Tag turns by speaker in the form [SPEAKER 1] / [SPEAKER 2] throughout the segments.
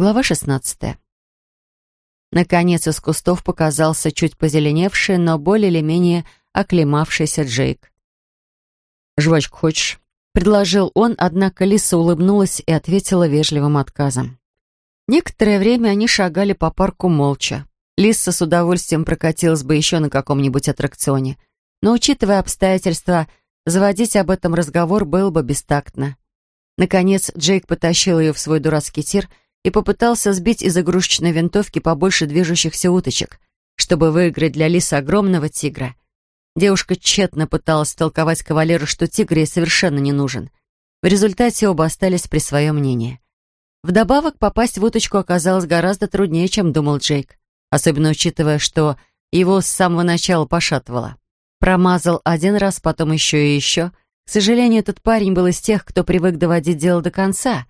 [SPEAKER 1] Глава шестнадцатая. Наконец из кустов показался чуть позеленевший, но более или менее оклемавшийся Джейк. «Жвачку хочешь?» — предложил он, однако Лиса улыбнулась и ответила вежливым отказом. Некоторое время они шагали по парку молча. Лиса с удовольствием прокатилась бы еще на каком-нибудь аттракционе, но, учитывая обстоятельства, заводить об этом разговор было бы бестактно. Наконец Джейк потащил ее в свой дурацкий тир и попытался сбить из игрушечной винтовки побольше движущихся уточек, чтобы выиграть для Лисы огромного тигра. Девушка тщетно пыталась толковать кавалеру, что тигр ей совершенно не нужен. В результате оба остались при своем мнении. Вдобавок, попасть в уточку оказалось гораздо труднее, чем думал Джейк, особенно учитывая, что его с самого начала пошатывало. Промазал один раз, потом еще и еще. К сожалению, этот парень был из тех, кто привык доводить дело до конца.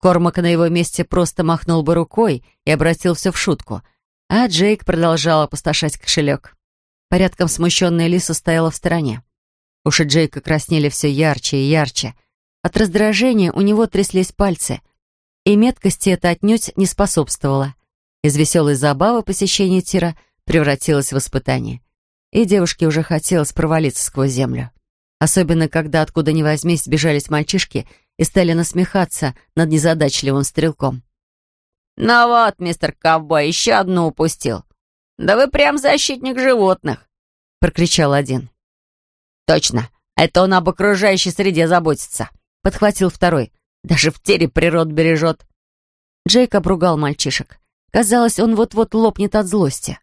[SPEAKER 1] Кормак на его месте просто махнул бы рукой и обратил все в шутку, а Джейк продолжал опустошать кошелек. Порядком смущенная Лиса стояла в стороне. Уши Джейка краснели все ярче и ярче. От раздражения у него тряслись пальцы, и меткости это отнюдь не способствовало. Из веселой забавы посещение тира превратилось в испытание. И девушке уже хотелось провалиться сквозь землю. Особенно, когда откуда ни возьмись сбежались мальчишки и стали насмехаться над незадачливым стрелком.
[SPEAKER 2] «Ну вот, мистер Ковбой, еще одну упустил. Да вы прям защитник животных!» — прокричал один. «Точно, это он об окружающей среде заботится», — подхватил второй. «Даже в тере природ бережет».
[SPEAKER 1] Джейк обругал мальчишек. Казалось, он вот-вот лопнет от злости.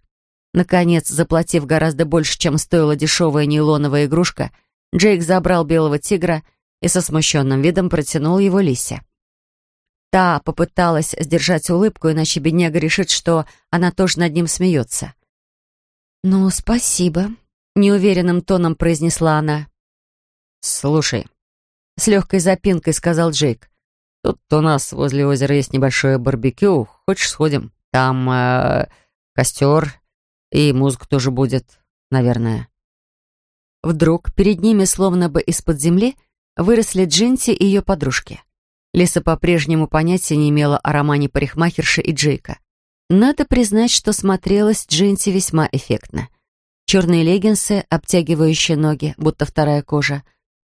[SPEAKER 1] Наконец, заплатив гораздо больше, чем стоила дешевая нейлоновая игрушка, Джейк забрал белого тигра и со смущенным видом протянул его Лисе. Та попыталась сдержать улыбку, иначе бедняга решит, что она тоже над ним смеется. «Ну, спасибо», — неуверенным тоном произнесла она.
[SPEAKER 3] «Слушай», —
[SPEAKER 1] с легкой запинкой сказал Джейк.
[SPEAKER 3] «Тут у нас возле озера есть небольшое барбекю. Хочешь, сходим? Там э, костер и музыка тоже будет, наверное».
[SPEAKER 1] Вдруг перед ними, словно бы из-под земли, выросли Джинси и ее подружки. Лиса по-прежнему понятия не имела о романе парикмахерши и Джейка. Надо признать, что смотрелась Джинси весьма эффектно. Черные леггинсы, обтягивающие ноги, будто вторая кожа,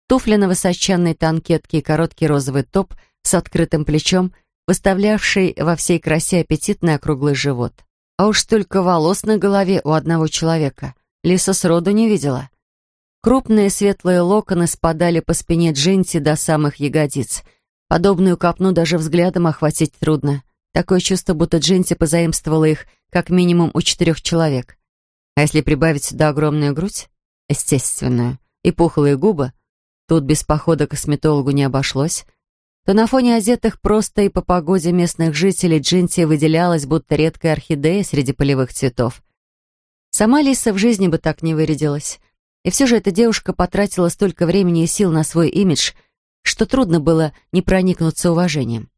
[SPEAKER 1] туфли на высоченной танкетке и короткий розовый топ с открытым плечом, выставлявший во всей красе аппетитный округлый живот. А уж столько волос на голове у одного человека Лиса сроду не видела. Крупные светлые локоны спадали по спине Джинси до самых ягодиц. Подобную копну даже взглядом охватить трудно. Такое чувство, будто Джинси позаимствовала их как минимум у четырех человек. А если прибавить сюда огромную грудь, естественную, и пухлые губы, тут без похода к косметологу не обошлось, то на фоне одетых просто и по погоде местных жителей Джинси выделялась, будто редкая орхидея среди полевых цветов. Сама Лиса в жизни бы так не вырядилась. И все же эта девушка потратила столько времени и сил на свой имидж, что трудно было не проникнуться уважением.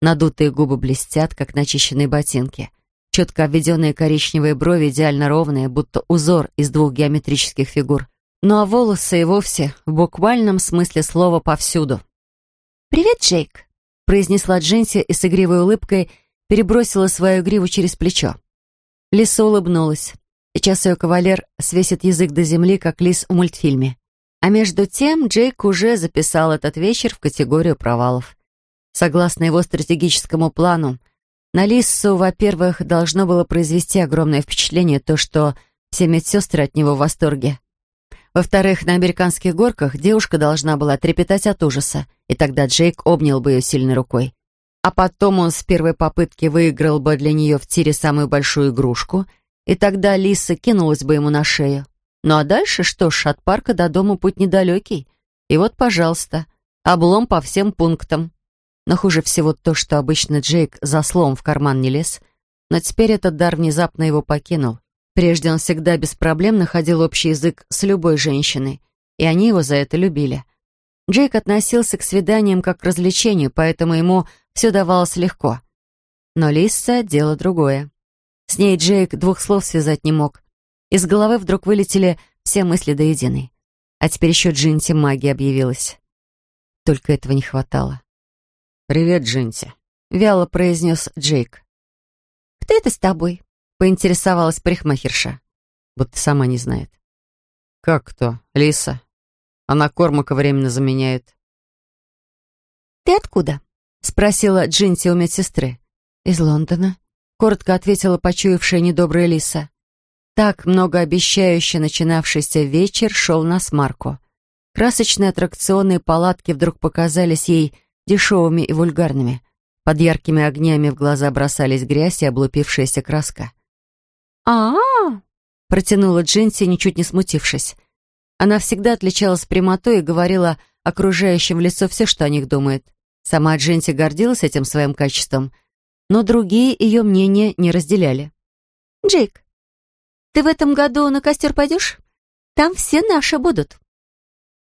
[SPEAKER 1] Надутые губы блестят, как начищенные ботинки. Четко обведенные коричневые брови идеально ровные, будто узор из двух геометрических фигур. Ну а волосы и вовсе в буквальном смысле слова повсюду. «Привет, Джейк», — произнесла Джинси и с игривой улыбкой перебросила свою гриву через плечо. Лиса улыбнулась. Сейчас ее кавалер свесит язык до земли, как лис в мультфильме. А между тем Джейк уже записал этот вечер в категорию провалов. Согласно его стратегическому плану, на Лиссу, во-первых, должно было произвести огромное впечатление то, что все медсестры от него в восторге. Во-вторых, на американских горках девушка должна была трепетать от ужаса, и тогда Джейк обнял бы ее сильной рукой. А потом он с первой попытки выиграл бы для нее в тире самую большую игрушку — и тогда Лиса кинулась бы ему на шею. Ну а дальше, что ж, от парка до дома путь недалекий. И вот, пожалуйста, облом по всем пунктам. Но хуже всего то, что обычно Джейк за слом в карман не лез, но теперь этот дар внезапно его покинул. Прежде он всегда без проблем находил общий язык с любой женщиной, и они его за это любили. Джейк относился к свиданиям как к развлечению, поэтому ему все давалось легко. Но Лиса — дело другое. С ней Джейк двух слов связать не мог. Из головы вдруг вылетели все мысли до единой. А теперь еще Джинси магия объявилась. Только этого не хватало.
[SPEAKER 3] «Привет, Джинси», —
[SPEAKER 1] вяло произнес Джейк.
[SPEAKER 2] «Кто это с тобой?»
[SPEAKER 1] — поинтересовалась парикмахерша. Будто сама не знает. «Как кто? Лиса. Она Кормака временно заменяет».
[SPEAKER 2] «Ты откуда?»
[SPEAKER 1] — спросила Джинси у медсестры. «Из Лондона», — коротко ответила почуявшая недобрая Лиса. Так многообещающе начинавшийся вечер шел на смарку. Красочные аттракционные палатки вдруг показались ей дешевыми и вульгарными. Под яркими огнями в глаза бросались грязь и облупившаяся краска.
[SPEAKER 2] «А-а-а!»
[SPEAKER 1] — протянула Джинси, ничуть не смутившись. Она всегда отличалась прямотой и говорила окружающим в лицо все, что о них думает. Сама Джинси гордилась этим своим качеством, но другие ее мнения не разделяли.
[SPEAKER 2] «Джейк, ты в этом году на костер пойдешь? Там все наши будут».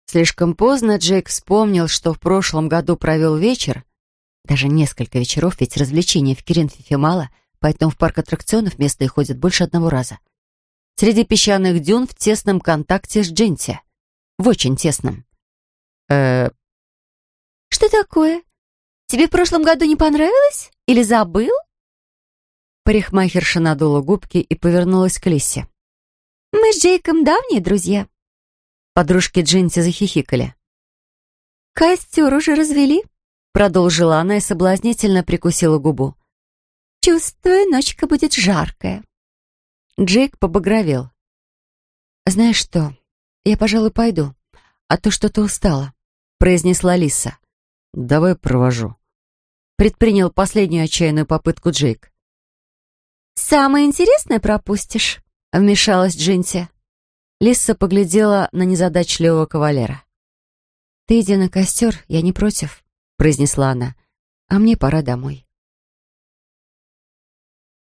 [SPEAKER 1] Слишком поздно Джейк вспомнил, что в прошлом году провел вечер, даже несколько вечеров, ведь развлечений в Киринфифе мало, поэтому в парк аттракционов местные ходят больше одного раза. Среди песчаных дюн в тесном контакте с Джинси. В очень тесном.
[SPEAKER 2] э Что такое? Тебе в прошлом году не понравилось? Или забыл?
[SPEAKER 1] Парикмахерша надула губки и повернулась к Лисе.
[SPEAKER 2] «Мы с Джейком давние друзья».
[SPEAKER 1] Подружки Джинси захихикали.
[SPEAKER 2] «Костер уже развели?»
[SPEAKER 1] Продолжила она и соблазнительно прикусила губу.
[SPEAKER 2] «Чувствую, ночка будет жаркая».
[SPEAKER 1] Джейк побагровел. «Знаешь что, я, пожалуй, пойду, а то что-то устала», произнесла Лиса. «Давай провожу», предпринял последнюю отчаянную попытку Джейк.
[SPEAKER 2] «Самое интересное пропустишь», вмешалась Джинси.
[SPEAKER 1] Лиса поглядела на незадачливого кавалера. «Ты иди на костер, я не против», произнесла она. «А мне пора домой».